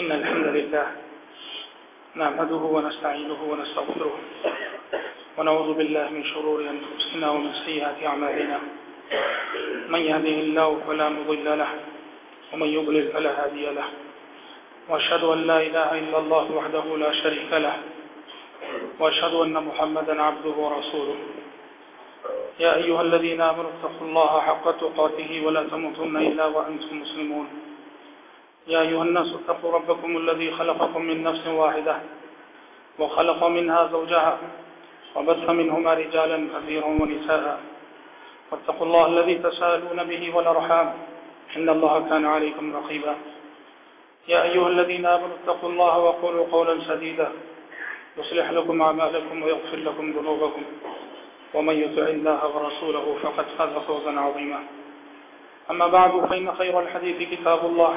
إن الحمد لله نعمده ونستعينه ونستغفره ونعوذ بالله من شرور أنفسنا ومن سيئات أعمالنا. من يهده الله فلا مضل له ومن يضلل فلا هادي له. وأشهد أن لا إله إلا الله وحده لا شريك له. وأشهد أن محمدا عبده ورسوله. يا أيها الذين آمنوا اتقوا الله حق تقاته ولا تموتن إلا وأنتم مسلمون. يا أيها الناس اتقوا ربكم الذي خلقكم من نفس واحدة وخلق منها زوجها وبث منهما رجالا كثيرا ونساء واتقوا الله الذي تساءلون به والأرحام إن الله كان عليكم رقيبا يا أيها الذين آمنوا اتقوا الله وقولوا قولا سديدا يصلح لكم أعمالكم ويغفر لكم ذنوبكم ومن يطع الله ورسوله فقد فاز فوزا عظيما أما بعد فإن خير الحديث كتاب الله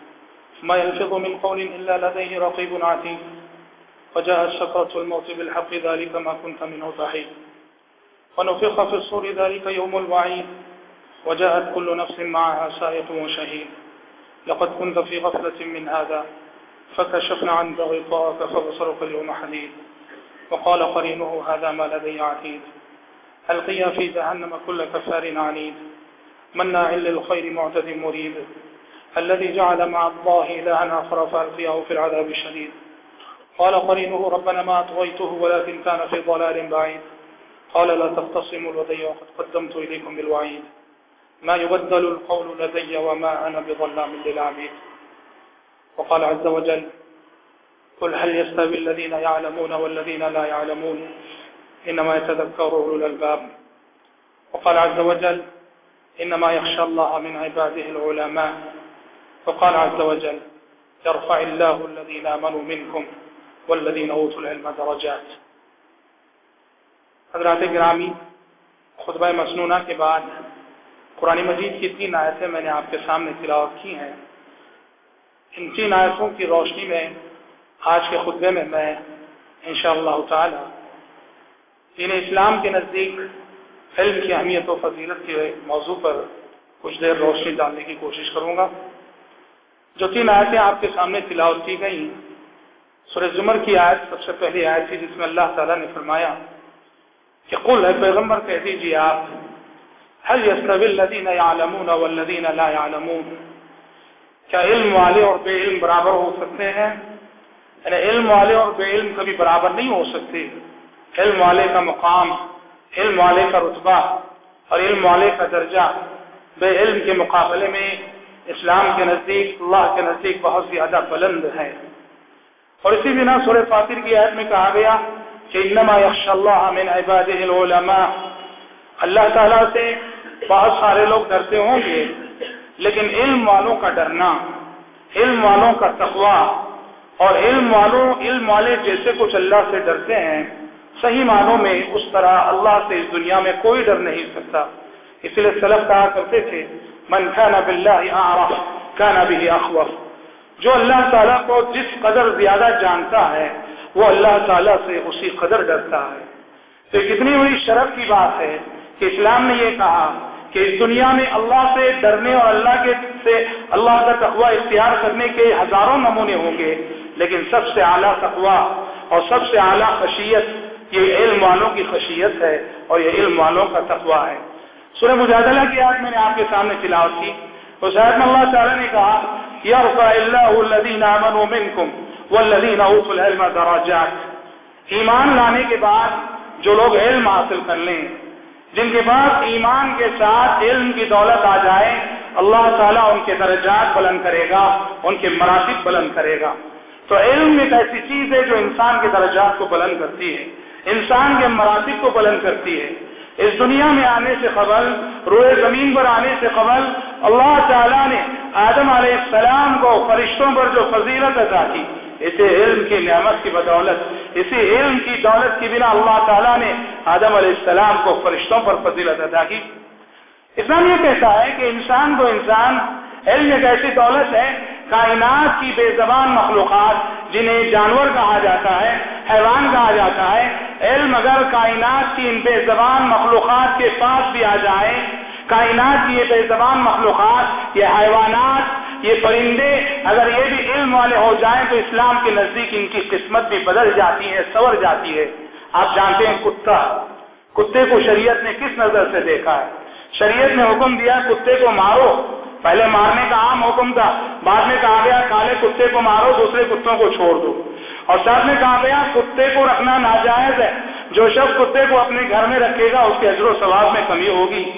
ما يلفظ من قول إلا لديه رقيب عتيد. وجاءت شكرة الموت بالحق، ذلك ما كنت منه تحيد ونفخ في الصور، ذلك يوم الوعيد. وجاءت كل نفس معها سائق وشهيد. لقد كنت في غفلة من هذا، فكشفنا عن غطاءك فبصرك اليوم حديد. وقال قرينه، هذا ما لدي عتيد. ألقيا في جهنم كل كفار عنيد. مناع للخير معتد مريب. الذي جعل مع الله إلها آخر فألقياه في العذاب الشديد. قال قرينه، ربنا ما أطغيته ولكن كان في ضلال بعيد. قال، لا تختصموا لدي وقد قدمت إليكم بالوعيد. ما يبدل القول لدي وما أنا بظلام للعبيد. وقال عز وجل، قل هل يستوي الذين يعلمون والذين لا يعلمون؟ إنما يتذكر أولو الألباب. وقال عز وجل، إنما يخشى الله من عباده العلماء وقال عز وجل، يرفع الله الذين آمنوا منكم والذين أوتوا العلم درجات. حضرات گرامی، خطبہ مسنونہ کے بعد قرآن مجید کی تین آیتیں میں نے آپ کے سامنے تلاوت کی ہیں۔ ان تین آیتوں کی روشنی میں آج کے خطبے میں میں انشاءاللہ تعالی دین اسلام کے نزدیک علم کی اہمیت و فضیلت کے موضوع پر کچھ دیر روشنی ڈالنے کی کوشش کروں گا۔ جو تین آیتیں آپ کے سامنے تلاوت کی گئیں۔ سورہ زمر کی آیت سب سے پہلی آیت تھی جس میں اللہ تعالیٰ نے فرمایا کہ قل ہے پیغمبر کہہ دیجیے آپ، هل يستوي الذين يعلمون والذين لا يعلمون کیا علم والے اور بے علم برابر ہو سکتے ہیں؟ یعنی علم والے اور بے علم کبھی برابر نہیں ہو سکتے۔ علم والے کا مقام، علم والے کا رتبہ اور علم والے کا درجہ بے علم کے مقابلے میں اسلام کے نزدیک، اللہ کے نزدیک بہت زیادہ بلند ہے۔ اور اسی بنا سورہ فاطر کی عہد میں کہا گیا کہ انما یخش اللہ من عباده العلماء۔ اللہ تعالیٰ سے بہت سارے لوگ ڈرتے ہوں گے، لیکن علم والوں کا ڈرنا، علم والوں کا تقوا اور علم والوں، علم والے جیسے کچھ اللہ سے ڈرتے ہیں، صحیح معنوں میں اس طرح اللہ سے اس دنیا میں کوئی ڈر نہیں سکتا۔ اس لیے سلف کہا کرتے تھے من كان بالله اعرف كان به اخوف جو اللہ تعالیٰ کو جس قدر زیادہ جانتا ہے، وہ اللہ تعالیٰ سے اسی قدر ڈرتا ہے۔ تو کتنی بڑی شرف کی بات ہے کہ اسلام نے یہ کہا کہ اس دنیا میں اللہ سے ڈرنے اور اللہ کے سے اللہ کا تقوی اختیار کرنے کے ہزاروں نمونے ہوں گے، لیکن سب سے اعلیٰ تقوی اور سب سے اعلیٰ خشیت، یہ علم والوں کی خشیت ہے اور یہ علم والوں کا تقوی ہے۔ سورہ مجادلہ کی آج میں نے آپ کے سامنے تلاوت کی۔ اس آیت میں اللہ تعالی نے کہا یرفع اللہ الذین آمنوا منکم والذین اوتوا العلم درجات. ایمان لانے کے بعد جو لوگ علم حاصل کر لیں، جن کے پاس ایمان کے ساتھ علم کی دولت آ جائے، اللہ تعالیٰ ان کے درجات بلند کرے گا، ان کے مراتب بلند کرے گا۔ تو علم ایک ایسی چیز ہے جو انسان کے درجات کو بلند کرتی ہے، انسان کے مراتب کو بلند کرتی ہے۔ اس دنیا میں آنے سے قبل، روئے زمین پر آنے سے قبل، اللہ تعالیٰ نے آدم علیہ السلام کو فرشتوں پر جو فضیلت عطا کی، اسے علم کی نعمت کی بدولت اسی علم کی دولت کی بنا اللہ تعالیٰ نے آدم علیہ السلام کو فرشتوں پر فضیلت ادا کی۔ اسلام یہ کہتا ہے کہ انسان کو انسان، علم ایک ایسی دولت ہے، کائنات کی بے زبان مخلوقات، جنہیں جانور کہا جاتا ہے حیوان کہا جاتا ہے، علم اگر کائنات کی ان بے زبان مخلوقات کے پاس بھی آ جائے، کائنات کی یہ بے زبان مخلوقات، یہ حیوانات، یہ پرندے، اگر یہ بھی علم والے ہو جائیں تو اسلام کے نزدیک ان کی قسمت بھی بدل جاتی ہے، سور جاتی ہے۔ آپ جانتے ہیں کتا، کتے کو شریعت نے کس نظر سے دیکھا ہے؟ شریعت نے حکم دیا کتے کو مارو۔ پہلے مارنے کا عام حکم تھا، بعد میں کہا گیا کالے کتے کو مارو، دوسرے کتوں کو چھوڑ دو۔ اور ساتھ میں کہا گیا کتے کو رکھنا ناجائز ہے۔ جو شخص کتے کو اپنے گھر میں رکھے گا، اس کے اجر و ثواب میں کمی ہوگی۔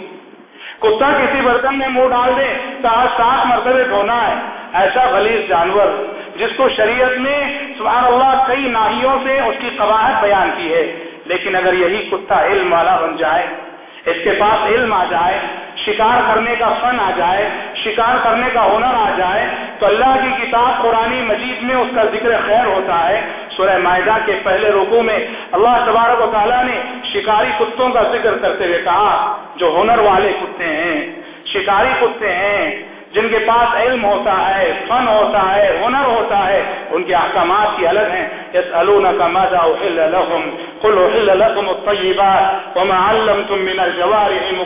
کتا کسی برتن میں منہ ڈال دے تو آج سات مرتبہ دھونا ہے۔ ایسا غلیظ جانور، جس کو شریعت میں سبحان اللہ کئی ناحیوں سے اس کی قواعد بیان کی ہے۔ لیکن اگر یہی کتا علم والا بن جائے، اس کے پاس علم آ جائے، شکار کرنے کا فن آ جائے شکار کرنے کا ہنر آ جائے تو اللہ کی کتاب قرآن مجید میں اس کا ذکر خیر ہوتا ہے۔ سورہ معدہ کے پہلے رکو میں اللہ تبارک و تعالیٰ نے شکاری کتوں کا ذکر کرتے ہوئے کہا، جو ہنر والے کتے ہیں، شکاری کتے ہیں جن کے پاس علم ہوتا ہے، فن ہوتا ہے، ہنر ہوتا ہے، ان کے احکامات کی الگ ہیں۔ يسألونك ماذا أحل لهم؟ قل أحل لكم الطيبات وما علمتم من الجوارح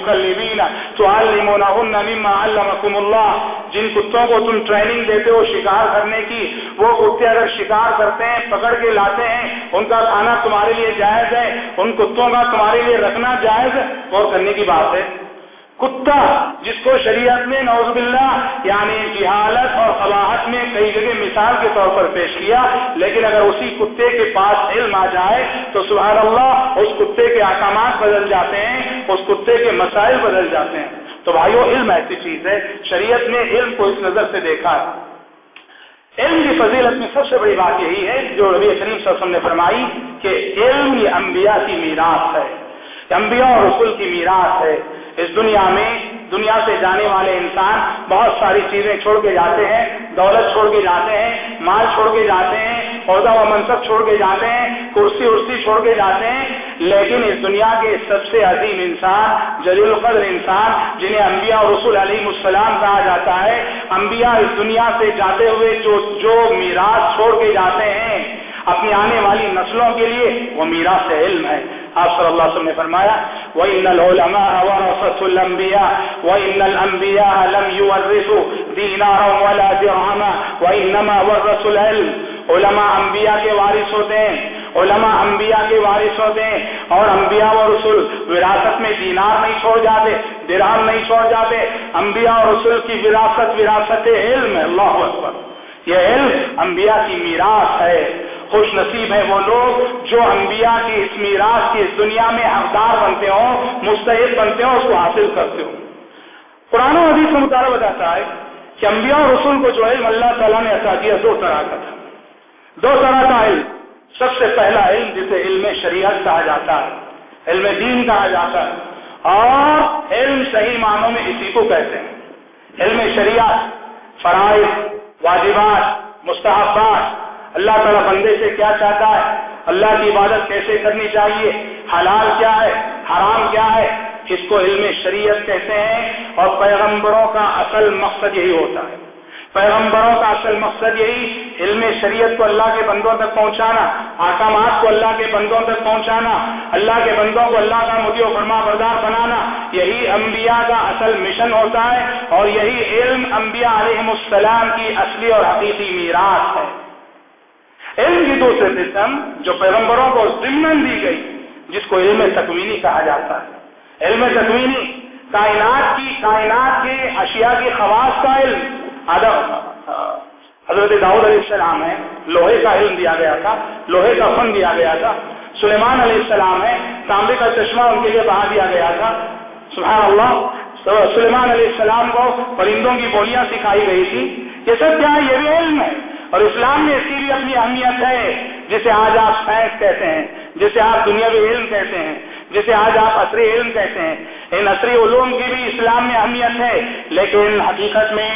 تعلمونهن مما علمكم الله۔ جن کتوں کو تم ٹریننگ دیتے ہو شکار کرنے کی، وہ کتے اگر شکار کرتے ہیں، پکڑ کے لاتے ہیں، ان کا کھانا تمہارے لیے جائز ہے، ان کتوں کا تمہارے لیے رکھنا جائز ہے اور کرنے کی بات ہے۔ کتا جس کو شریعت میں نوز باللہ یعنی جہالت اور خلاحت میں کئی جگہ مثال کے طور پر پیش کیا، لیکن اگر اسی کتے کے پاس علم آ جائے تو سبحان اللہ اس کتے کے احکامات بدل جاتے ہیں، اس کتے کے مسائل بدل جاتے ہیں۔ تو بھائیو، علم ایسی چیز ہے، شریعت نے علم کو اس نظر سے دیکھا۔ ہے علم کی فضیلت میں سب سے بڑی بات یہی ہے، جو ربی کریم صلی اللہ علیہ وسلم نے فرمائی کہ علم یہ انبیاء کی میراث ہے۔ انبیاء اور رسول کی میراث ہے۔ اس دنیا میں دنیا سے جانے والے انسان بہت ساری چیزیں چھوڑ کے جاتے ہیں، دولت چھوڑ کے جاتے ہیں، مال چھوڑ کے جاتے ہیں، عہدہ و منصب چھوڑ کے جاتے ہیں، کرسی ارسی چھوڑ کے جاتے ہیں۔ لیکن اس دنیا کے سب سے عظیم انسان، جلیل القدر انسان، جنہیں انبیاء اور رسول علیہ السلام کہا جاتا ہے، انبیاء اس دنیا سے جاتے ہوئے جو جو میراث چھوڑ کے جاتے ہیں، اپنی آنے والی نسلوں کے لیے وہ میراث علم ہے۔ آپ صلی اللہ علیہ وسلم نے فرمایا، وَإِنَّ الْعُلَمَاءَ وَرَثَةُ الْأَنْبِيَاءِ وَإِنَّ الْأَنْبِيَاءَ لَمْ يُوَرِّثُوا دِينَارًا وَلَا دِرْهَمًا وَإِنَّمَا وَرَّثُوا الْعِلْمَ۔ علماء انبیاء کے وارث ہوتے ہیں، علماء انبیاء کے وارث ہوتے ہیں۔ اور انبیاء و رسول وراثت میں دینار نہیں چھوڑ جاتے، درہم نہیں چھوڑ جاتے۔ انبیاء اور رسول کی وراثت وراثت علم ہے۔ اللہ اکبر۔ یہ علم انبیاء کی میراث ہے۔ خوش نصیب ہے وہ لوگ جو انبیاء کی اس میراث کی اس دنیا میں حقدار بنتے ہوں مستحد بنتے ہوں، اس کو حاصل کرتے ہوں۔ قرآن و حدیث کا مطالعہ بتاتا ہے کہ انبیاء اور رسول کو جو علم اللہ تعالیٰ نے عطا کیا، دو طرح کا تھا۔ دو طرح کا علم۔ سب سے پہلا علم جسے علم شریعت کہا جاتا ہے، علم دین کہا جاتا ہے۔ اور علم صحیح معنوں میں اسی کو کہتے ہیں۔ علم شریعت، فرائض، واجبات، مستحبات اللہ تعالیٰ بندے سے کیا چاہتا ہے؟ اللہ کی عبادت کیسے کرنی چاہیے؟ حلال کیا ہے؟ حرام کیا ہے؟ اس کو علم شریعت کہتے ہیں اور پیغمبروں کا اصل مقصد یہی ہوتا ہے۔ پیغمبروں کا اصل مقصد یہی علم شریعت کو اللہ کے بندوں تک پہنچانا، احکامات کو اللہ کے بندوں تک پہنچانا، اللہ کے بندوں کو اللہ کا مدی و فرما بردار بنانا، یہی انبیاء کا اصل مشن ہوتا ہے اور یہی علم انبیاء علیہ السلام کی اصلی اور حقیقی میراث ہے۔ علم کی دوسرے قسم جو پیغمبروں کو ضمن دی گئی، جس کو علم تکوینی کہا جاتا ہے۔ علم تکوینی، کائنات کی، کائنات کے اشیاء کی خواص کا علم۔ ادب حضرت داؤد علیہ السلام ہے لوہے کا علم دیا گیا تھا، لوہے کا فن دیا گیا تھا۔ سلیمان علیہ السلام ہے تانبے کا چشمہ ان کے لیے بہا دیا گیا تھا۔ سبحان اللہ سلیمان علیہ السلام کو پرندوں کی بولیاں سکھائی گئی تھی یہ سب کیا یہ بھی علم ہے۔ اور اسلام میں اس کی بھی اپنی اہمیت ہے، جسے آج آپ سائنس کہتے ہیں، جسے آپ دنیاوی علم کہتے ہیں، جسے آج آپ عصری علم کہتے ہیں۔ ان عصری علوم کی بھی اسلام میں اہمیت ہے، لیکن حقیقت میں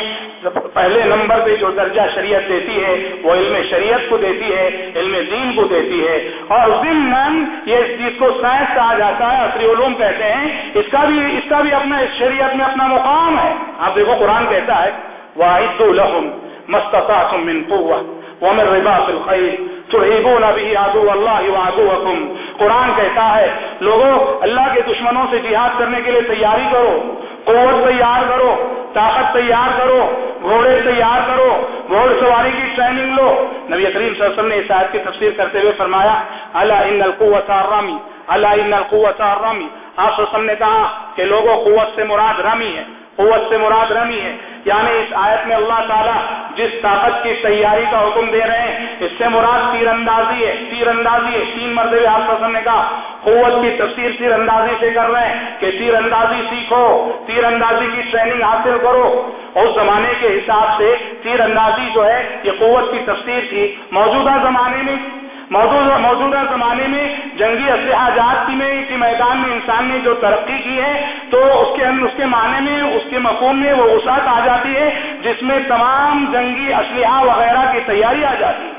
پہلے نمبر پہ جو درجہ شریعت دیتی ہے، وہ علم شریعت کو دیتی ہے، علم دین کو دیتی ہے۔ اور ضمن یہ جس کو سائنس کہا جاتا ہے، عصری علوم کہتے ہیں، اس کا بھی، اس کا بھی اپنا، اس شریعت میں اپنا مقام ہے۔ آپ دیکھو قرآن کہتا ہے واحد الحم مستطاعتم من قوة ومن رباط الخير ترهبون به عدو الله وعدوكم. قرآن کہتا ہے لوگوں اللہ کے دشمنوں سے جہاد کرنے کے لیے تیاری کرو، قوت تیار کرو، طاقت تیار کرو، گھوڑے تیار کرو، گھوڑ سواری کی ٹریننگ لو۔ نبی کریم صلی اللہ علیہ وسلم نے اس آیت کی تفسیر کرتے ہوئے فرمایا اللہ ان القوت الرمی اللہ ان القوت الرمی آپ وسلم نے کہا کہ لوگوں قوت سے مراد رمی ہے۔ قوت سے مراد رمی ہے۔ یعنی اس آیت میں اللہ تعالیٰ جس طاقت کی تیاری کا حکم دے رہے ہیں، اس سے مراد تیر اندازی ہے۔ تیر اندازی ہے۔ تین مرتبہ آپ پسند نے کہا، قوت کی تفسیر تیر اندازی سے کر رہے ہیں کہ تیر اندازی سیکھو تیر اندازی کی ٹریننگ حاصل کرو۔ اس زمانے کے حساب سے تیر اندازی جو ہے، یہ قوت کی تفسیر تھی۔ موجودہ زمانے میں موجودہ زمانے میں جنگی اسلحہ جات کی میں میدان میں انسان نے جو ترقی کی ہے، تو اس کے اس کے معنی میں، اس کے مفہوم میں وہ وسعت آ جاتی ہے، جس میں تمام جنگی اسلحہ وغیرہ کی تیاری آ جاتی ہے۔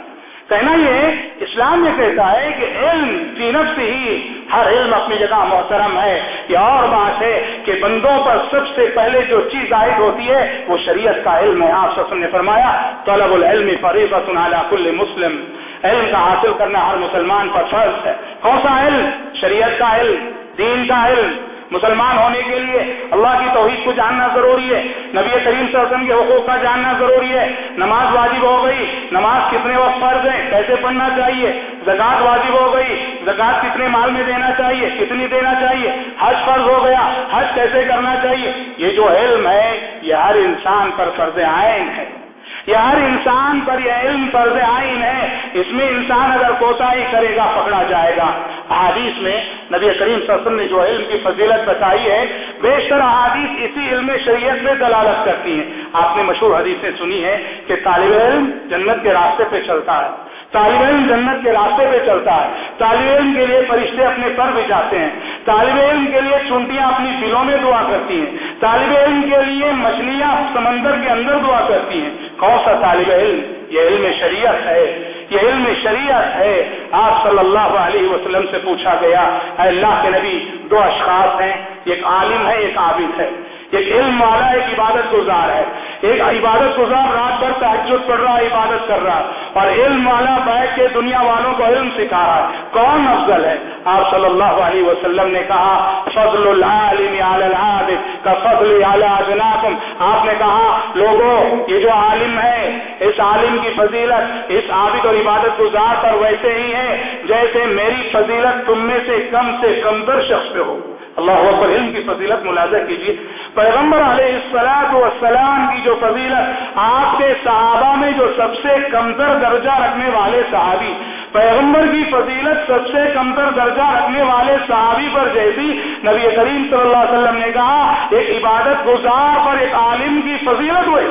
کہنا یہ اسلام یہ کہتا ہے کہ علم فی نفس ہی ہر علم اپنی جگہ محترم ہے۔ یہ اور بات ہے کہ بندوں پر سب سے پہلے جو چیز عائد ہوتی ہے، وہ شریعت کا علم ہے۔ آپ نے فرمایا، طلب العلم فریبت علی کل مسلم۔ علم کا حاصل کرنا ہر مسلمان پر فرض ہے۔ کون سا علم؟ شریعت کا علم، دین کا علم۔ مسلمان ہونے کے لیے اللہ کی توحید کو جاننا ضروری ہے۔ نبی کریم صلی اللہ علیہ وسلم کے حقوق کا جاننا ضروری ہے۔ نماز واجب ہو گئی، نماز کتنے وقت فرض ہے کیسے پڑھنا چاہیے؟ زکات واجب ہو گئی زکات کتنے مال میں دینا چاہیے؟ کتنی دینا چاہیے؟ حج فرض ہو گیا، حج کیسے کرنا چاہیے؟ یہ جو علم ہے، یہ ہر انسان پر فرض عائن ہے۔ یہ ہر انسان پر یہ علم فرض عائن ہے، اس میں انسان اگر کوتا ہی کرے گا، پکڑا جائے گا۔ احادیث میں نبی کریم صلی اللہ علیہ وسلم نے جو علم کی فضیلت بتائی ہے بیشتر احادیث اسی علم شریعت میں دلالت کرتی ہیں آپ نے مشہور حدیثیں سنی ہے کہ طالب علم جنت کے راستے پہ چلتا ہے۔ طالب علم جنت کے راستے پہ چلتا ہے۔ طالب علم کے لیے فرشتے اپنے سر بچاتے ہیں۔ طالب علم کے لیے چونٹیاں اپنی دلوں میں دعا کرتی ہیں۔ طالب علم کے لیے مچھلیاں سمندر کے اندر دعا کرتی ہیں۔ کون سا طالب علم؟ یہ علم شریعت ہے۔ یہ علم شریعت ہے۔ آپ صلی اللہ علیہ وسلم سے پوچھا گیا، اے اللہ کے نبی، دو اشخاص ہیں، ایک عالم ہے، ایک عابد ہے۔ ایک علم والا، ایک عبادت گزار ہے۔ ایک عبادت گزار، رات بھر تحجد پڑھ رہا، عبادت کر رہا۔ اور علم والا بیٹھ کے دنیا والوں کو علم سکھا رہا ہے۔ کون افضل ہے؟ آپ صلی اللہ علیہ وسلم نے کہا، فضل العالم علی العابد، کا فضل علی اجناکم۔ آپ نے کہا لوگوں یہ جو عالم ہے، اس عالم کی فضیلت، اس عابد اور عبادت گزار پر ویسے ہی ہے، جیسے میری فضیلت تم میں سے کم سے کم تر شخص پہ ہو۔ اللہ اکبر علم کی فضیلت ملازہ کیجیے۔ پیغمبر علیہ السلاط والسلام کی جو فضیلت آپ کے صحابہ میں جو سب سے کمتر درجہ رکھنے والے صحابی، پیغمبر کی فضیلت سب سے کمتر درجہ رکھنے والے صحابی پر جیسی نبی کریم صلی اللہ علیہ وسلم نے کہا، ایک عبادت گزار پر ایک عالم کی فضیلت ہوئی۔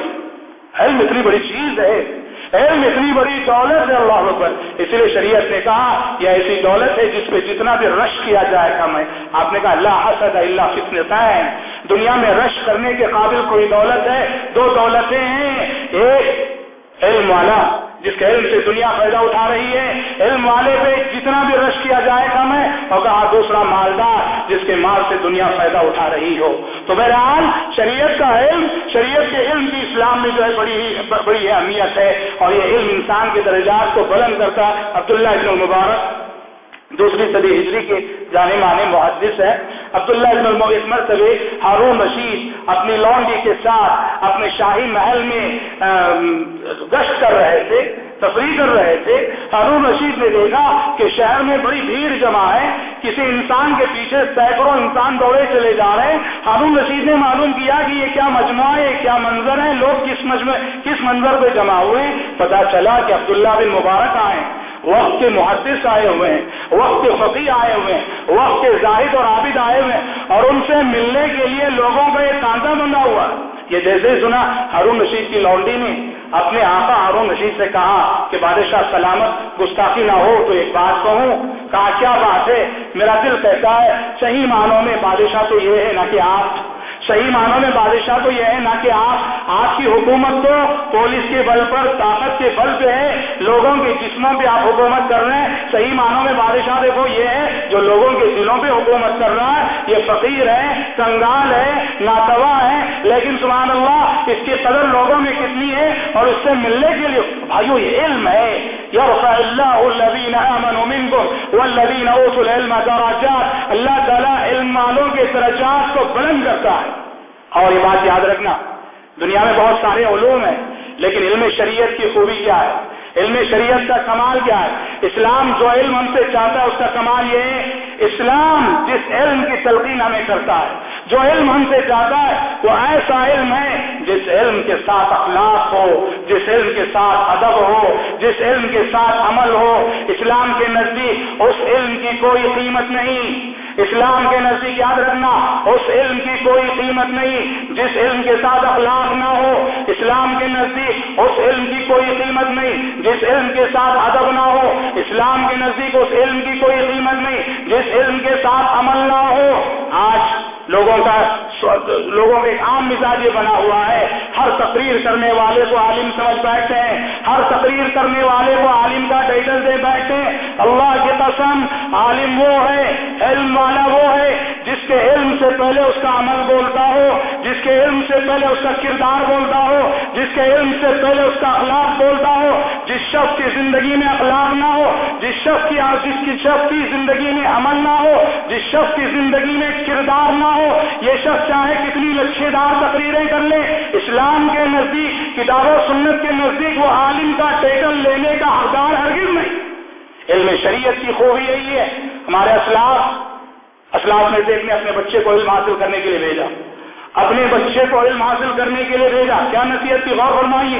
علم اتنی بڑی چیز ہے۔ علم اتنی بڑی دولت ہے، اللہ اکبر۔ اس لیے شریعت نے کہا یہ ایسی دولت ہے جس پہ جتنا بھی رش کیا جائے کم ہے۔ آپ نے کہا اللہ حسد اللہ فتنتین دنیا میں رش کرنے کے قابل کوئی دولت ہے؟ دو دولتیں ہیں۔ ایک علم والا۔ جس کے علم سے دنیا فائدہ اٹھا رہی ہے، علم والے پہ جتنا بھی رش کیا جائے کم ہے اور کہا دوسرا مالدار جس کے مال سے دنیا فائدہ اٹھا رہی ہو۔ تو بہرحال شریعت کا علم، شریعت کے علم کی اسلام میں جو ہے بڑی بڑی اہمیت ہے۔ اور یہ علم انسان کے درجات کو بلند کرتا عبداللہ ابن المبارک دوسری صدی ہجری کے جانے مانے محدث ہے عبداللہ ابن مرتبہ ہارون رشید اپنی لونڈی کے ساتھ اپنے شاہی محل میں گشت کر رہے تھے، تفریح کر رہے تھے۔ ہارون رشید نے دیکھا کہ شہر میں بڑی بھیڑ جمع ہے، کسی انسان کے پیچھے سینکڑوں انسان دوڑے چلے جا رہے ہیں۔ ہارون رشید نے معلوم کیا کہ یہ کیا مجموعہ ہے کیا منظر ہے، لوگ کس مجموعے کس منظر پہ جمع ہوئے پتا چلا کہ عبداللہ بن مبارک آئے وقت کے محدث آئے ہوئے ہیں، وقت کے فقی آئے ہوئے ہیں، وقت کے زاہد اور عابد آئے ہوئے ہیں، اور ان سے ملنے کے لیے لوگوں کا ایک کانٹا بندہ ہوا۔ یہ جیسے سنا، ہارون رشید کی لونڈی نے اپنے آقا ہارون رشید سے کہا کہ بادشاہ سلامت گستاخی نہ ہو تو ایک بات کہوں۔ کہا، کیا بات ہے؟ میرا دل کہتا ہے، صحیح معنوں میں بادشاہ تو یہ ہے، نہ کہ آپ۔ صحیح معنوں میں بادشاہ تو یہ ہے نہ کہ آپ آپ کی حکومت تو پولیس کے بل پر، طاقت کے بل پہ ہے، لوگوں کے جسموں پہ آپ حکومت کر رہے ہیں۔ صحیح معنوں میں بادشاہ دیکھو، یہ ہے جو لوگوں کے دلوں پہ حکومت کر رہا ہے، یہ فقیر ہے، کنگال ہے ناتوا ہے، لیکن سبحان اللہ، اس کی قدر لوگوں میں کتنی ہے اور اس سے ملنے کے لیے، بھائیو، یہ علم ہے۔ يرفع الله الذين آمنوا منكم والذين أوتوا العلم درجات۔ اللہ تعالیٰ علم والوں کے درجات کو بلند کرتا ہے۔ اور یہ بات یاد رکھنا، دنیا میں بہت سارے علوم ہیں، لیکن علم شریعت کی خوبی کیا ہے؟ علم شریعت کا کمال کیا ہے؟ اسلام جو علم ہم سے چاہتا ہے، اس کا کمال یہ ہے، اسلام جس علم کی تلقین ہمیں کرتا ہے، جو علم ہم سے چاہتا ہے، وہ ایسا علم ہے جس علم کے ساتھ اخلاق ہو، جس علم کے ساتھ ادب ہو، جس علم کے ساتھ عمل ہو۔ اسلام کے نزدیک اس علم کی کوئی قیمت نہیں۔ اسلام کے نزدیک یاد رکھنا، اس علم کی کوئی قیمت نہیں، جس علم کے ساتھ اخلاق نہ ہو، اسلام کے نزدیک اس علم کی کوئی قیمت نہیں، جس علم کے ساتھ ادب نہ ہو، اسلام کے نزدیک اس علم کی کوئی قیمت نہیں، جس علم کے ساتھ عمل نہ ہو۔ آج لوگوں کا لوگوں کا ایک عام مزاج یہ بنا ہوا ہے، ہر تقریر کرنے والے کو عالم سمجھ بیٹھتے ہیں، ہر تقریر کرنے والے کو عالم کا ٹائٹل دے بیٹھتے ہیں۔ اللہ کی قسم، عالم وہ ہے، علم والا وہ ہے، جس کے علم سے پہلے اس کا عمل بولتا ہو، جس کے علم سے پہلے اس کا کردار بولتا ہو، جس کے علم سے پہلے اس کا اخلاق بولتا ہو جس شخص کی زندگی میں اخلاق نہ ہو، جس شخص کی جس کی شخص کی زندگی میں عمل نہ ہو، جس شخص کی زندگی میں کردار نہ ہو، یہ شخص چاہے کتنی لچھے دار تقریریں کر لے، اسلام کے نزدیک، کتاب و سنت کے نزدیک وہ عالم کا ٹیٹل لینے کا حقدار ہرگز نہیں۔ علم شریعت کی خوبی یہی ہے، ہمارے اسلاف اسلاف میں سے ایک نے اپنے بچے کو علم حاصل کرنے کے لیے بھیجا۔ اپنے بچے کو علم حاصل کرنے کے لیے بھیجا۔ کیا نصیحت کی غور فرمائیے؟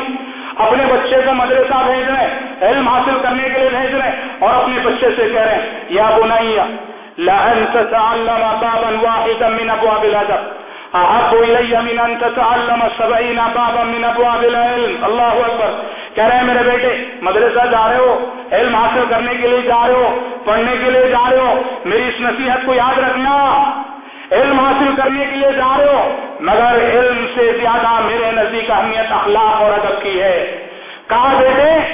اپنے بچے کو مدرسہ بھیج رہے ہیں، علم حاصل کرنے کے لیے بھیج رہے ہیں اور اپنے بچے سے کہہ رہے ہیں، یا بنائیا لأن تتعلم بابا واحدا من أبواب الأدب أحب إلي من أن تتعلم سبعين بابا من أبواب العلم۔ الله أكبر کہہ رہے ہیں، میرے بیٹے، مدرسہ جا رہے ہو، علم حاصل کرنے کے لیے جا رہے ہو، پڑھنے کے لیے جا رہے ہو، میری اس نصیحت کو یاد رکھنا۔ علم حاصل کرنے کے لیے جا رہے ہو، مگر علم سے زیادہ میرے نزدیک اہمیت اخلاق اور ادب کی ہے۔ کہا بیٹے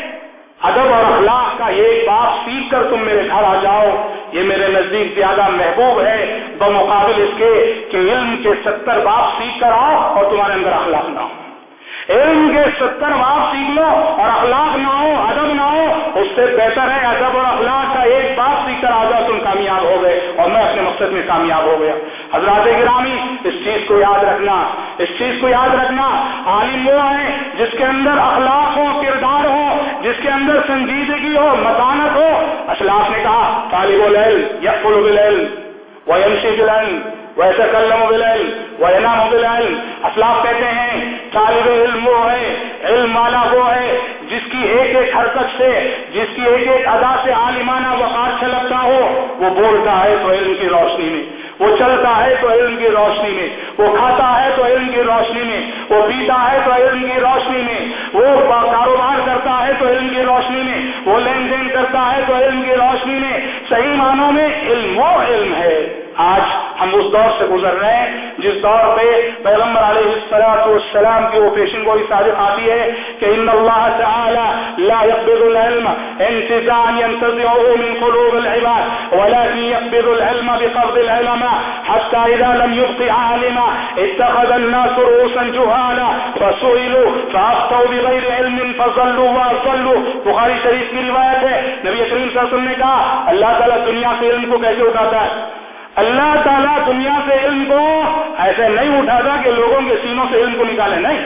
ادب اور اخلاق کا ایک باپ سیکھ کر تم میرے گھر آ جاؤ۔ یہ میرے نزدیک زیادہ محبوب ہے، بمقابل اس کے کہ علم کے ستر باپ سیکھ کر آؤ اور تمہارے اندر اخلاق نہ ہو۔ علم کے ستر باپ سیکھ لو اور اخلاق نہ ہو، ادب نہ ہو، اس سے بہتر ہے ادب اور اخلاق کا ایک باپ سیکھ کر آ جاؤ، تم کامیاب ہو گئے اور میں اپنے مقصد میں کامیاب ہو گیا۔ حضرات گرامی، اس چیز کو یاد رکھنا، اس چیز کو یاد رکھنا۔ عالم وہ ہے جس کے اندر اخلاق ہو کردار ہو جس کے اندر سنجیدگی ہو، متانت ہو۔ اسلاف نے کہا، طالب العلم یقل بالعلم ویمشی بالعلم ویسے کلم بالعلم وینام بالعلم اسلاف کہتے ہیں، طالب علم وہ ہے، علم والا وہ ہے، جس کی ایک ایک حرکت سے، جس کی ایک ایک ادا سے عالمانہ وقار چھلکتا ہو، وہ بولتا ہے تو علم کی روشنی میں، وہ چلتا ہے تو علم کی روشنی میں، وہ کھاتا ہے تو علم کی روشنی میں، وہ پیتا ہے تو علم کی روشنی میں، وہ کاروبار کرتا ہے تو علم کی روشنی میں، وہ لین دین کرتا ہے تو علم کی روشنی میں صحیح معنوں میں علم وہ علم ہے۔ آج ہم اس دور سے گزر رہے ہیں، جس دور پہ پیغمبر علیہ السلام والسلام کی وہ پیشن گوئی صادق آتی ہے کہ ان اللہ تعالی لا يقبض العلم انتزاعا ينتزعه من قلوب العباد، ولكن يقبض العلم بقبض العلماء حتى اذا لم يبق عالما اتخذ الناس رؤوسا جهالا فسئلوا فافتوا بغير علم فظلوا واصلوا بخاری شریف کی روایت ہے، نبی کریم صلی اللہ علیہ وسلم نے کہا، اللہ تعالیٰ دنیا کے علم کو کیسے اٹھاتا ہے؟ اللہ تعالیٰ دنیا سے علم کو ایسے نہیں اٹھاتا کہ لوگوں کے سینوں سے علم کو نکالے، نہیں۔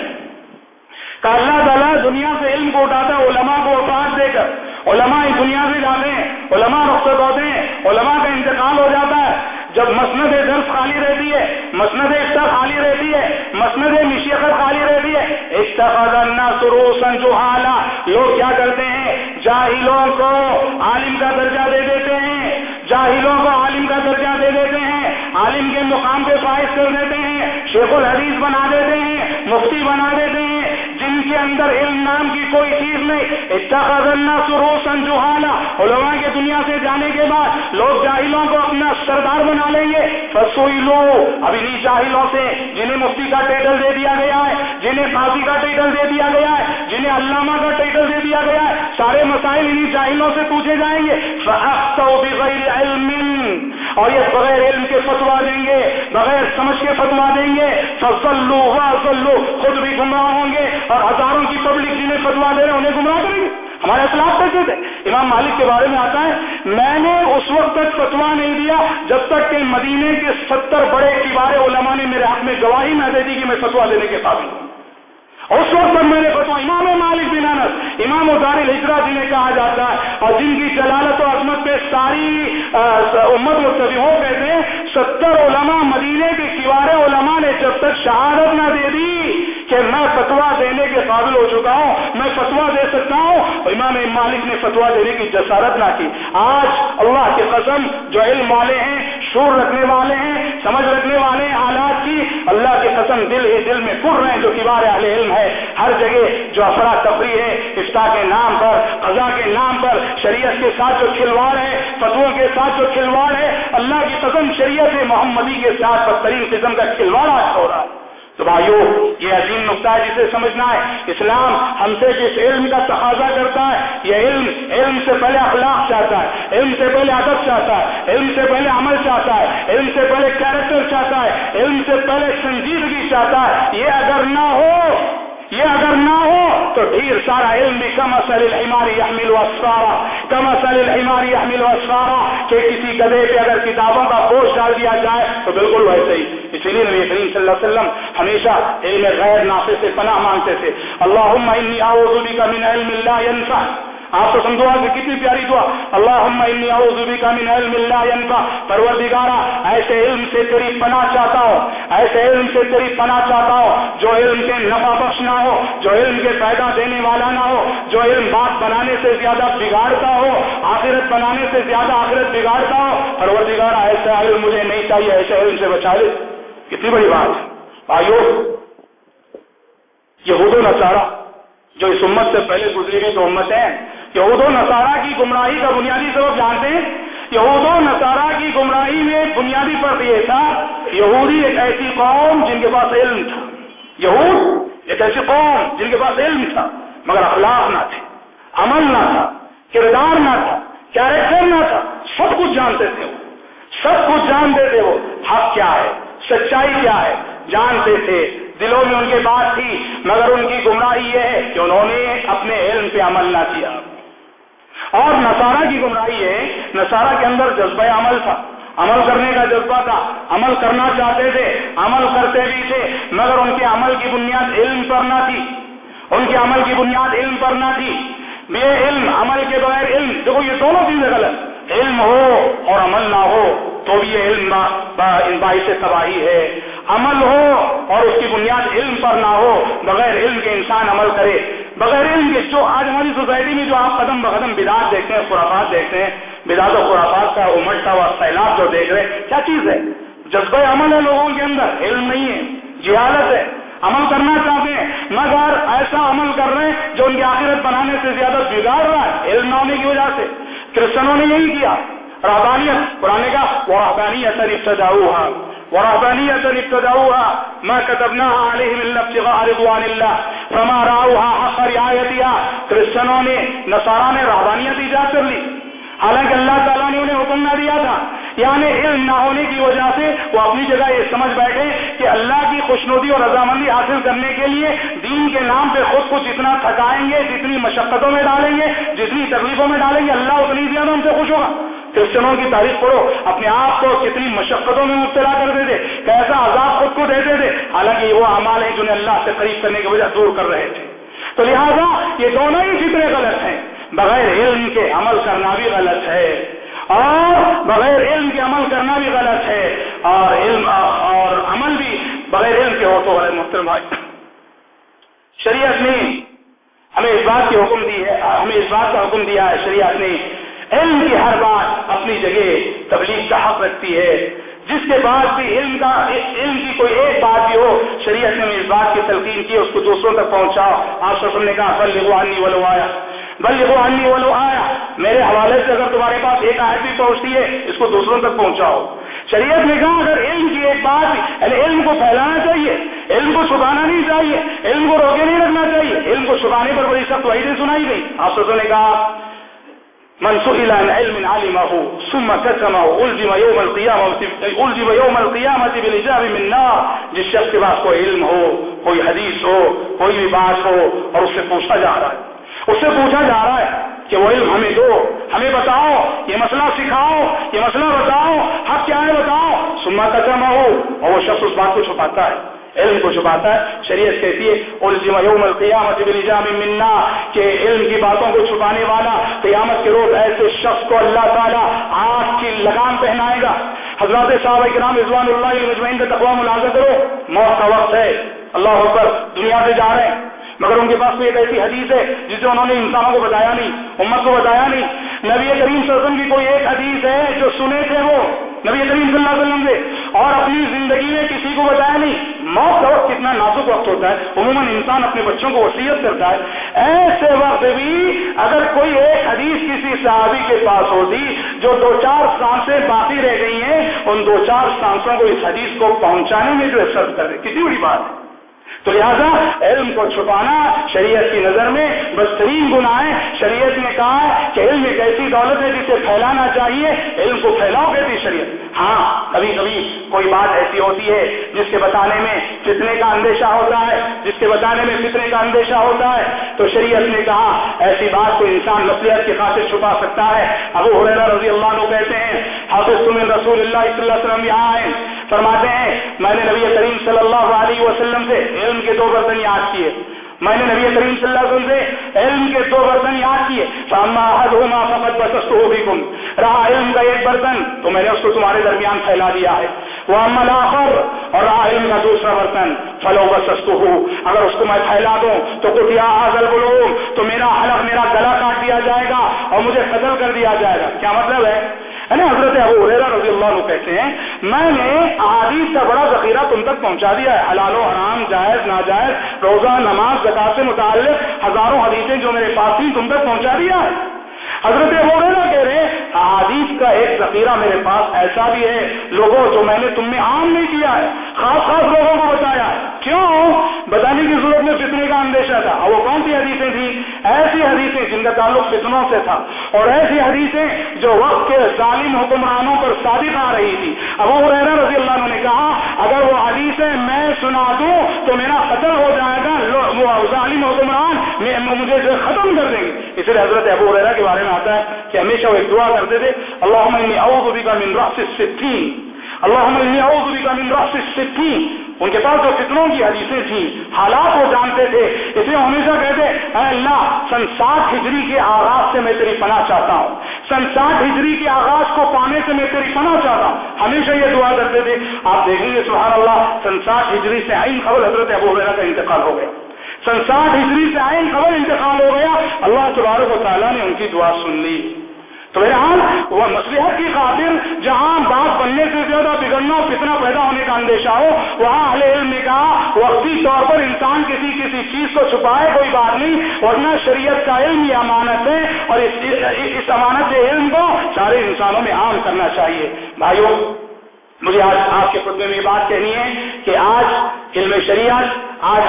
کہ اللہ تعالیٰ دنیا سے علم کو اٹھاتا ہے، علماء کو اوقات دے کر، علماء اس دنیا سے جاتے ہیں علماء رخصت ہوتے ہیں، علماء کا انتقال ہو جاتا ہے۔ جب مسند درس خالی رہتی ہے، مسند اشتہ خالی رہتی ہے، مسند مشیقت خالی رہتی ہے اشتخا سروسن جو لوگ کیا کرتے ہیں؟ جاہلوں کو عالم کا درجہ دے دیتے جاہلوں کو عالم کا درجہ دے دیتے ہیں، عالم کے مقام پہ فائز کر دیتے ہیں، شیخ الحدیث بنا دیتے ہیں، مفتی بنا کے اندر علم نام کی کوئی چیز نہیں. اتنا سروسن جوہانا علماء کے دنیا سے جانے کے بعد لوگ جاہلوں کو اپنا سردار بنا لیں گے. فسوئی لو ابھی نہیں جاہلوں سے جنہیں مفتی کا ٹائٹل دے دیا گیا ہے، جنہیں پھانسی کا ٹائٹل دے دیا گیا ہے، جنہیں علامہ کا ٹائٹل دے دیا گیا ہے، سارے مسائل انہیں جاہلوں سے پوچھے جائیں گے. علم. اور یہ بغیر علم کے فتوا دیں گے، بغیر سمجھ کے فتوا دیں گے فصلو وصلو خود بھی گمراہ ہوں گے اور ہزاروں کی پبلک جنہیں فتوا دے رہے ہیں انہیں گمراہ کریں گے۔ ہمارے اخلاق کیسے تھے امام مالک کے بارے میں آتا ہے، میں نے اس وقت تک فتوا نہیں دیا جب تک کہ مدینے کے ستر بڑے کبار علماء نے میرے حق میں گواہی نہ دے دی کہ میں فتوا دینے کے قابل ہوں۔ اس وقت میں نے فتوا امام مالک بن انس، امام ادار الحجرا جنہیں کہا جاتا ہے، اور جن کی جلالت و عظمت پہ ساری امت مستفی ہو کہتے ہیں ستر علماء مدینے کے کبار علماء نے جب تک شہادت نہ دے دی کہ میں فتوا دینے کے قابل ہو چکا ہوں، میں فتوا دے سکتا ہوں امام مالک نے فتوا دینے کی جسارت نہ کی۔ آج اللہ کے قسم جو علم والے ہیں، شور رکھنے والے ہیں، سمجھ رکھنے والے ہیں کی اللہ کے قسم دل ہی دل میں پور رہے ہیں جو کبار اہل علم ہے۔ ہر جگہ جو افرا تفری ہے افتا کے نام پر قضا کے نام پر، شریعت کے ساتھ جو کھلواڑ ہے، فتووں کے ساتھ جو کھلواڑ ہے، اللہ کی قسم شریعت محمدی کے ساتھ بدترین قسم کا کھلواڑ آج ہو رہا ہے۔ تو بھائیو، یہ عظیم نقطہ ہے جسے سمجھنا ہے۔ اسلام ہم سے جس علم کا تقاضا کرتا ہے، یہ علم علم سے پہلے اخلاق چاہتا ہے، علم سے پہلے ادب چاہتا ہے، علم سے پہلے عمل چاہتا ہے، علم سے پہلے کیریکٹر چاہتا ہے، علم سے پہلے سنجیدگی چاہتا ہے۔ یہ اگر نہ ہو یہ اگر نہ ہو تو ڈھیر سارا علم بھی کم اصل الحماری احمل وسارا کم اصل الحماری احمل وسارا کہ کسی گدے پہ اگر کتابوں کا بوجھ ڈال دیا جائے تو بالکل ویسے ہی۔ اسی لیے نبی کریم صلی اللہ علیہ وسلم ہمیشہ علم غیر نافع سے پناہ مانگتے تھے۔ اللہ انی اعوذ بک من علم لا ينفع آپ تو سمجھو کہ کتنی پیاری دعا۔ اللہ من علم اللہ پروردگارا، ایسے علم سے تیری پناہ چاہتا ہوں۔ ایسے علم سے تیری پناہ چاہتا ہوں۔ جو علم کے نفع بخش نہ ہو، جو علم کے پیدا دینے والا نہ ہو، جو علم بات بنانے سے زیادہ بگاڑتا ہو، آخرت بنانے سے زیادہ آخرت بگاڑتا ہو، پروردگارا، ایسا علم مجھے نہیں چاہیے، ایسے علم سے بچا لے۔ کتنی بڑی بات آئیو یہ ہو نہ چاہ جو اس امت سے پہلے گزری گئی تو امت ہے یہود و نصارہ کی گمراہی کا بنیادی سبب جانتے ہیں؟ یہود و نصارہ کی گمراہی میں بنیادی فرق یہ تھا یہودی ایک ایسی قوم جن کے پاس علم تھا۔ یہود ایک ایسی قوم جن کے پاس علم تھا، مگر اخلاق نہ تھے، عمل نہ تھا، کردار نہ تھا، کیریکٹر نہ تھا، سب کچھ جانتے تھے وہ۔ سب کچھ جانتے تھے وہ، حق کیا ہے، سچائی کیا ہے، جانتے تھے۔ دلوں میں ان کے بات تھی، مگر ان کی گمراہی یہ ہے کہ انہوں نے اپنے علم پہ عمل نہ کیا۔ اور نصارہ کی گمراہی ہے، نصارہ کے اندر جذبہ عمل تھا۔ عمل کرنے کا جذبہ تھا۔ عمل کرنا چاہتے تھے، عمل کرتے بھی تھے، مگر ان کے عمل کی بنیاد علم پر نہ تھی۔ ان کے عمل کی بنیاد علم پر نہ تھی۔ بے علم، عمل کے بغیر علم۔ دیکھو، یہ دونوں چیزیں غلط۔ علم ہو اور عمل نہ ہو تو بھی یہ علم باعث تباہی ہے۔ عمل ہو اور اس کی بنیاد علم پر نہ ہو، بغیر علم کے انسان عمل کرے۔ بغیر علم کے جو آج ہماری سوسائٹی میں جو آپ قدم بقدم بداعت دیکھتے ہیں، خرافات دیکھتے ہیں بداعت و خرافات کا امٹتا ہوا سیلاب جو دیکھ رہے ہیں کیا چیز ہے؟ جذبہ عمل ہے لوگوں کے اندر، علم نہیں ہے، جہالت ہے۔ عمل کرنا چاہتے ہیں، مگر ایسا عمل کر رہے ہیں جو ان کی آخرت بنانے سے زیادہ بگاڑ رہا ہے، علم نہ ہونے کی وجہ سے۔ کرسچنوں نے یہی کیا۔ رحبانیت قرآن کا وہ رحبانیت ابتداؤها ورهبانية ابتدعوها ما كتبناها عليهم إلا ابتغاء رضوان الله۔ فما رأوها حق رعايتها۔ کرسچنوں نے نصارہ نے رہبانیت ایجاد کر لی۔ حالانکہ اللہ تعالیٰ نے انہیں حکم نہ دیا تھا۔ یعنی علم نہ ہونے کی وجہ سے وہ اپنی جگہ یہ سمجھ بیٹھے کہ اللہ کی خوشنودی اور رضامندی حاصل کرنے کے لیے دین کے نام پہ خود کو جتنا تھکائیں گے، جتنی مشقتوں میں ڈالیں گے، جتنی تکلیفوں میں ڈالیں گے، اللہ اتنی زیادہ ان سے خوش ہوگا۔ کرسچنوں کی تاریخ پڑھو، اپنے آپ کو کتنی مشقتوں میں مبتلا کرتے تھے کیسا عذاب خود کو دیتے تھے۔ حالانکہ وہ امال ہیں جنہیں اللہ سے قریب کرنے کی وجہ دور کر رہے تھے۔ تو لہذا یہ دونوں ہی فکرے غلط ہیں۔ بغیر علم کے عمل کرنا بھی غلط ہے۔ اور بغیر علم کے عمل کرنا بھی غلط ہے۔ اور علم، اور عمل بھی بغیر علم کے ہو تو غلط محترم بھائی۔ شریعت نے ہمیں اس بات کی حکم دی ہے، ہمیں اس بات کا حکم دیا ہے، شریعت نے علم کی ہر بات اپنی جگہ تبلیغ کا حق رکھتی ہے۔ جس کے بعد بھی علم کا، علم کی کوئی ایک بات بھی ہو، شریعت نے اس بات کی تلقین کی، اس کو دوسروں تک پہنچاؤ۔ آپ سب نے کہا بل لکھو انی ولو آیا بل لکھو انی ولو آیا میرے حوالے سے اگر تمہارے پاس ایک آیت بھی پہنچتی ہے، اس کو دوسروں تک پہنچاؤ۔ شریعت نے کہا، اگر علم کی ایک بات یعنی علم کو پھیلانا چاہیے، علم کو چھپانا نہیں چاہیے، علم کو روکے نہیں رکھنا چاہیے، علم کو چھپانے پر بڑی سخت وحیدیں سنائی گئی۔ آپ سب نے کہا منصوب علم علمه ثم كتمه الزم يوم القيامه الزم يوم القيامه بالاجاب من نار جس شخص کے پاس کوئی علم ہو، کوئی حدیث ہو، کوئی بھی بات ہو، اور اس سے پوچھا جا رہا ہے۔ اس سے پوچھا جا رہا ہے کہ وہ علم ہمیں دو، ہمیں بتاؤ، یہ مسئلہ سکھاؤ، یہ مسئلہ بتاؤ، حق کیا ہے بتاؤ۔ سما کچما ہو اور وہ شخص اس بات کو چھپاتا ہے، علم کو چھپاتا ہے۔ شریعت کہتی ہے یوم القیامت بالجام منا کہ علم کی باتوں کو چھپانے والا قیامت کے روز ایسے شخص کو اللہ تعالیٰ آنکھ کی لگام پہنائے گا۔ حضرات صاحب کرام رضوان اللہ مجمعین کا تقوا ملازم کرو، موت کا وقت ہے، اللہ اکبر، دنیا سے جا رہے ہیں۔ مگر ان کے پاس تو ایک ایسی حدیث ہے جسے انہوں نے انسانوں کو بتایا نہیں، امت کو بتایا نہیں۔ نبی کریم صلی اللہ علیہ وسلم کی کوئی ایک حدیث ہے جو سنے تھے وہ، نبی کریم صلی اللہ علیہ وسلم سے اور اپنی زندگی میں کسی کو بتایا نہیں۔ موت کا وقت کتنا نازک وقت ہوتا ہے۔ عموماً انسان اپنے بچوں کو وصیت کرتا ہے۔ ایسے وقت بھی اگر کوئی ایک حدیث کسی صحابی کے پاس ہوتی جو دو چار سانسیں باقی رہ گئی ہیں، ان دو چار سانسوں کو اس حدیث کو پہنچانے میں جو سرد کر دے۔ کتنی بڑی بات ہے۔ تو لہذا علم کو چھپانا شریعت کی نظر میں بدترین گناہ ہے۔ شریعت نے کہا کہ علم ایک ایسی دولت ہے جسے پھیلانا چاہیے، علم کو پھیلاؤ کہتی شریعت۔ ہاں کبھی کبھی کوئی بات ایسی ہوتی ہے جس کے بتانے میں فتنے کا اندیشہ ہوتا ہے، جس کے بتانے میں فتنے کا اندیشہ ہوتا ہے۔ تو شریعت نے کہا، ایسی بات کو انسان نصیحت کی خاطر چھپا سکتا ہے۔ ابو حریرہ رضی اللہ عنہ کہتے ہیں، حافظ تمہیں رسول اللہ صلی اللہ علیہ وسلم یہاں آئے۔ فرماتے ہیں، میں نے نبی کریم صلی اللہ علیہ وسلم سے علم کے دو برتن یاد کیے۔ میں نے نبی کریم صلی اللہ علیہ وسلم سے علم کے دو برتن یاد کیے۔ فقط بسست ہو بھی تم رہا علم کا ایک برتن تو میں نے اس کو تمہارے درمیان پھیلا دیا ہے۔ وہ عمل آخر اور رہا علم کا دوسرا برتن فلو بسست ہو اگر اس کو میں پھیلا دوں تو کٹیا حاضل بولو تو میرا حلق میرا گلا کاٹ دیا جائے گا اور مجھے قتل کر دیا جائے گا۔ کیا مطلب ہے؟ یعنی حضرت ابو حریرہ رضی اللہ عنہ کہتے ہیں، میں نے احادیث کا بڑا ذخیرہ تم تک پہنچا دیا ہے۔ حلال و حرام، جائز، ناجائز، روزہ، نماز زکات سے متعلق ہزاروں حدیثیں جو میرے پاس تھیں، تم تک پہنچا دیا ہے۔ حضرت ابو حریرہ کہہ رہے ہیں، احادیث کا ایک ذخیرہ میرے پاس ایسا بھی ہے لوگوں جو میں نے تم میں عام نہیں کیا ہے، خاص خاص لوگوں کو بتایا ہے. کیوں؟ بتانے کی ضرورت میں فتنے کا اندیشہ تھا۔ اور وہ کون سی حدیثیں تھیں؟ ایسی حدیثیں جن کا تعلق فتنوں سے تھا اور ایسی حدیثیں جو وقت کے ظالم حکمرانوں پر صادق آ رہی تھی۔ ابو حریرہ رضی اللہ عنہ نے کہا، اگر وہ حدیثیں میں سنا دوں تو میرا قتل ہو جائے گا وہ ظالم حکمران میں مجھے جو ختم کر دیں گے۔ اس لیے حضرت ابو حریرہ کے بارے میں آتا ہے کہ ہمیشہ وہ ایک دعا کرتے تھے اللہ اعوذ بک من رأس الستین۔ اللہ اعوذ بک من رأس الستین۔ ان کے پاس جو فتنوں کی حدیثیں تھیں، حالات وہ جانتے تھے۔ اس لیے ہمیشہ کہتے اے اللہ، سن سات ہجری کے آغاز سے میں تیری پناہ چاہتا ہوں۔ سن سات ہجری کے آغاز کو پانے سے میں تیری پناہ چاہتا ہوں۔ ہمیشہ یہ دعا کرتے تھے۔ آپ دیکھیں گے، سبحان اللہ، سن سات ہجری سے آئین خبر حضرت ابو کا انتقال ہو گیا۔ سن سات ہجری سے آئین خبر انتقال ہو گیا۔ اللہ تبارک و تعالیٰ نے ان کی دعا سن لی۔ تو بہرحال وہ مسلحت کی خاطر جہاں بات بننے سے زیادہ بگڑنا فتنا پیدا ہونے کا اندیشہ ہو وہاں اہل علم نے کہا وقتی طور پر انسان کسی کسی چیز کو چھپائے کوئی بات نہیں ورنہ شریعت کا علم یہ امانت ہے اور اس, اس امانت کے علم کو سارے انسانوں میں عام کرنا چاہیے۔ بھائیوں مجھے آج آپ کے خطبے میں یہ بات کہنی ہے کہ آج علم شریعت، آج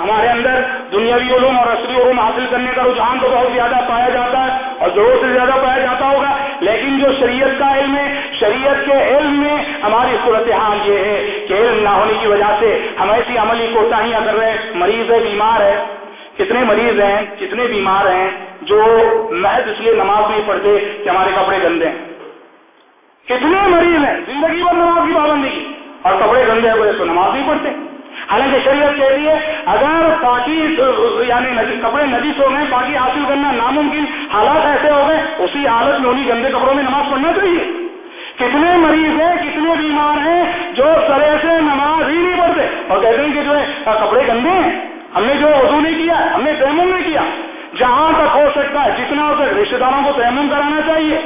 ہمارے اندر دنیاوی علوم اور عصری علوم حاصل کرنے کا رجحان تو بہت زیادہ پایا جاتا ہے اور ضرور سے زیادہ پایا جاتا ہوگا، لیکن جو شریعت کا علم ہے، شریعت کے علم میں ہماری صورتحال یہ ہے کہ علم نہ ہونے کی وجہ سے ہم ایسی عملی کوتاہیاں کر رہے ہیں، مریض ہے، بیمار ہے۔ کتنے مریض ہیں، کتنے بیمار ہیں جو محض اس لیے نماز نہیں پڑھتے کہ ہمارے کپڑے گندے ہیں۔ کتنے مریض ہیں؟ زندگی بھر نماز کی پابندی کی۔ اور کپڑے گندے ہوئے تو نماز نہیں پڑھتے۔ حالانکہ شریعت کہہ رہی ہے، اگر پاکی یعنی کپڑے نجیس ہو گئے، پاکی حاصل کرنا ناممکن حالات ایسے ہو گئے، اسی حالت میں انہیں گندے کپڑوں میں نماز پڑھنا چاہیے۔ کتنے مریض ہیں، کتنے بیمار ہیں جو سرے سے نماز ہی نہیں پڑھتے۔ اور کہتے ہیں کہ جو ہے کپڑے گندے ہیں۔ ہم نے جو وضو نہیں کیا، ہم نے تیمم نہیں کیا۔ جہاں تک ہو سکتا ہے، جتنا ہو سکے رشتے داروں کو تیمم کرانا چاہیے۔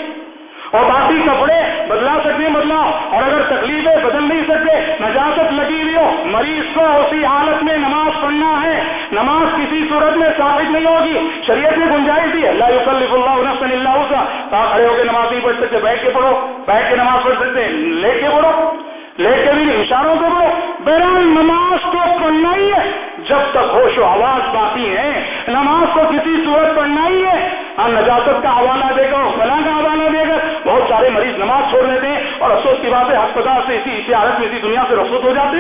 اور باقی کپڑے بدلا سکتے ہیں، بدلاؤ۔ اور اگر تکلیفیں بدل نہیں سکتے، نجاست لگی ہوئی ہو، مریض کو اسی حالت میں نماز پڑھنا ہے۔ نماز کسی صورت میں ثابت نہیں ہوگی۔ شریعت میں گنجائش دی اللہ یوسف اللہ نفسن اللہ کا کہاں کھڑے ہو کے نماز نہیں پڑھ سکتے، بیٹھ کے پڑھو۔ بیٹھ کے نماز پڑھ سکتے، لے کے پڑھو۔ لے کے بھی اشاروں سے پڑھو۔ بہرحال نماز تو پڑھنا ہی ہے۔ جب تک ہوش و آواز باقی ہے، نماز کو کسی صورت پڑھنا ہی ہے۔ ہم نجاست کا حوالہ دے گا، فلاں کا حوالہ دے گا۔ بہت سارے مریض نماز چھوڑ لیتے ہیں اور افسوس کی بات ہے ہسپتال سے اسی اسی حالت میں اسی دنیا سے رخصت ہو جاتے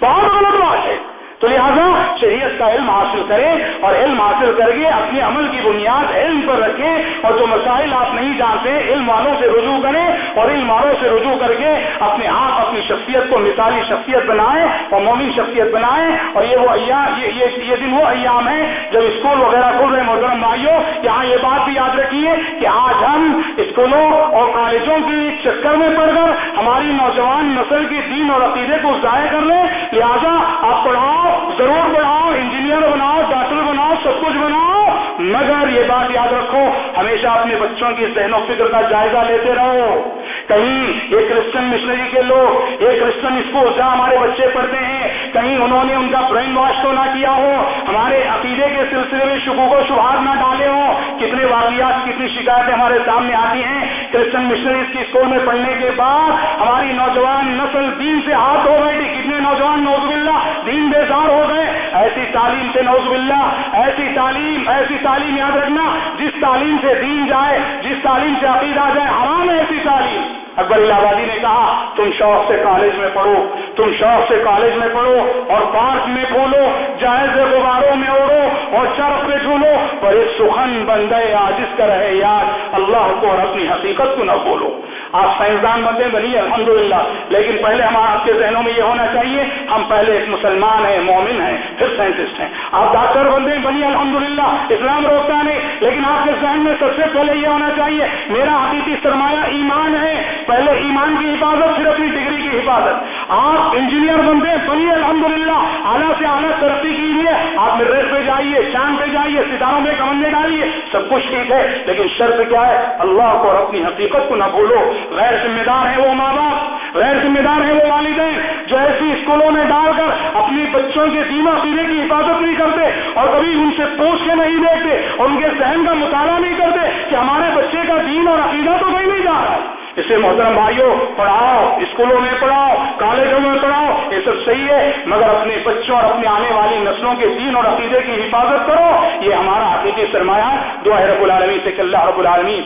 بہت غلط بات ہے۔ تو لہٰذا شریعت کا علم حاصل کریں اور علم حاصل کر کے اپنے عمل کی بنیاد علم پر رکھیں اور جو مسائل آپ نہیں جانتے علم والوں سے رجوع کریں اور علم والوں سے رجوع کر کے اپنے آپ اپنی شخصیت کو مثالی شخصیت بنائیں اور مومن شخصیت بنائیں اور یہ وہ ایام یہ, یہ, یہ دن وہ ایام ہیں جب اسکول وغیرہ کھل رہے محترم بھائیوں یہاں یہ بات بھی یاد رکھیے کہ آج ہم اسکولوں اور کالجوں کی چکر میں پڑ کر ہماری نوجوان نسل کے دین اور عقیدے کو ضائع کر لیں لہٰذا آپ پڑھاؤ ضرور بناؤ، انجینئر بناؤ، ڈاکٹر بناؤ، سب کچھ بناؤ، مگر یہ بات یاد رکھو، ہمیشہ اپنے بچوں کی ذہن و فکر کا جائزہ لیتے رہو۔ کہیں یہ کرسچن مشنری کے لوگ، یہ کرسچن اسکول جہاں ہمارے بچے پڑھتے ہیں، کہیں انہوں نے ان کا برین واش تو نہ کیا ہو، ہمارے عقیدے کے سلسلے میں شکو کو شبہات نہ ڈالے ہوں، کتنے واقعات، کتنی شکایتیں ہمارے سامنے آتی ہیں۔ کرسچن مشنریز کی اسکول میں پڑھنے کے بعد ہماری نوجوان نسل دین سے ہاتھ ہو بیٹھی کتنے نوجوان نوزب اللہ دین بیزار ہو گئے۔ ایسی تعلیم سے نوزب اللہ ایسی تعلیم ایسی تعلیم یاد رکھنا، جس تعلیم سے دین جائے، جس تعلیم سے عقیدہ جائے، حرام ہے۔ تعلیم اکبر الہ آبادی نے کہا، تم شوق سے کالج میں پڑھو، تم شوق سے کالج میں پڑھو اور پارک میں کھولو جائز غباروں میں اوڑو اور چرخ پہ جھولو، پر ایک سخن بندے آجز کا رہے یاد اللہ کو اور اپنی حقیقت کو نہ بولو آپ سائنسدان بنتے بنی الحمد للہ لیکن پہلے ہمارا آپ کے ذہنوں میں یہ ہونا چاہیے، ہم پہلے ایک مسلمان ہیں، مومن ہیں، پھر سائنٹسٹ ہیں۔ آپ ڈاکٹر بنتے بنی الحمد للہ اسلام روکتا نہیں۔ لیکن آپ کے ذہن میں سب سے پہلے یہ ہونا چاہیے، میرا حقیقی سرمایہ ایمان ہے۔ پہلے ایمان کی حفاظت، پھر اپنی ڈگری کی حفاظت۔ آپ انجینئر بنتے ہیں بنی الحمد للہ اعلیٰ سے اعلیٰ ترقی کیجیے آپ مریض پہ جائیے چاند پہ جائیے، ستاروں پہ کمندے ڈالیے، سب کچھ ٹھیک ہے۔ لیکن شرط کیا ہے؟ اللہ کو اور اپنی حقیقت کو نہ بھولو۔ غیر ذمہ دار ہیں وہ ماں باپ، غیر ذمہ دار ہیں وہ والدین جو ایسی اسکولوں میں ڈال کر اپنی بچوں کے دیما سینے کی حفاظت نہیں کرتے اور کبھی ان سے پوچھ کے نہیں دیکھتے، اور ان کے ذہن کا مطالعہ نہیں کرتے کہ ہمارے بچے کا دین اور عقیدہ تو کہیں نہیں جا رہا اس سے محترم بھائیوں، پڑھاؤ، اسکولوں میں پڑھاؤ، کالجوں میں پڑھاؤ، یہ سب صحیح ہے، مگر اپنے بچوں اور اپنے آنے والی نسلوں کے دین اور عقیدے کی حفاظت کرو، یہ ہمارا حقیقی سرمایہ دعا رب العالمین سے کہ اللہ رب العالمین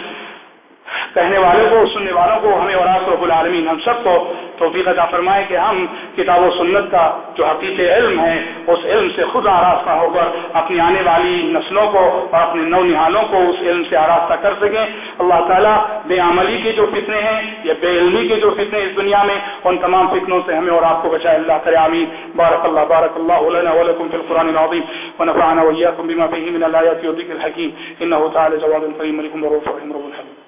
کہنے والوں کو، سننے والوں کو، ہمیں اور آپ رب العالمین، ہم سب کو توفیق عطا فرمائے کہ ہم کتاب و سنت کا جو حقیقی علم ہے، اس علم سے خود آراستہ ہو کر اپنی آنے والی نسلوں کو اور اپنے نو نہالوں کو اس علم سے آراستہ کر سکیں۔ اللہ تعالیٰ بے عملی کے جو فتنے ہیں یا بے علمی کے جو فتنے اس دنیا میں، ان تمام فتنوں سے ہمیں اور آپ کو بچائے اللہ کرے، آمین۔ بارک اللہ بارک اللہ لنا ولکم فی القرآن العظیم۔ ونفعنا وإياكم بما فيه من الآيات والذكر الحكيم إنه تعالى جواد كريم ملك ورؤوف رب الحمد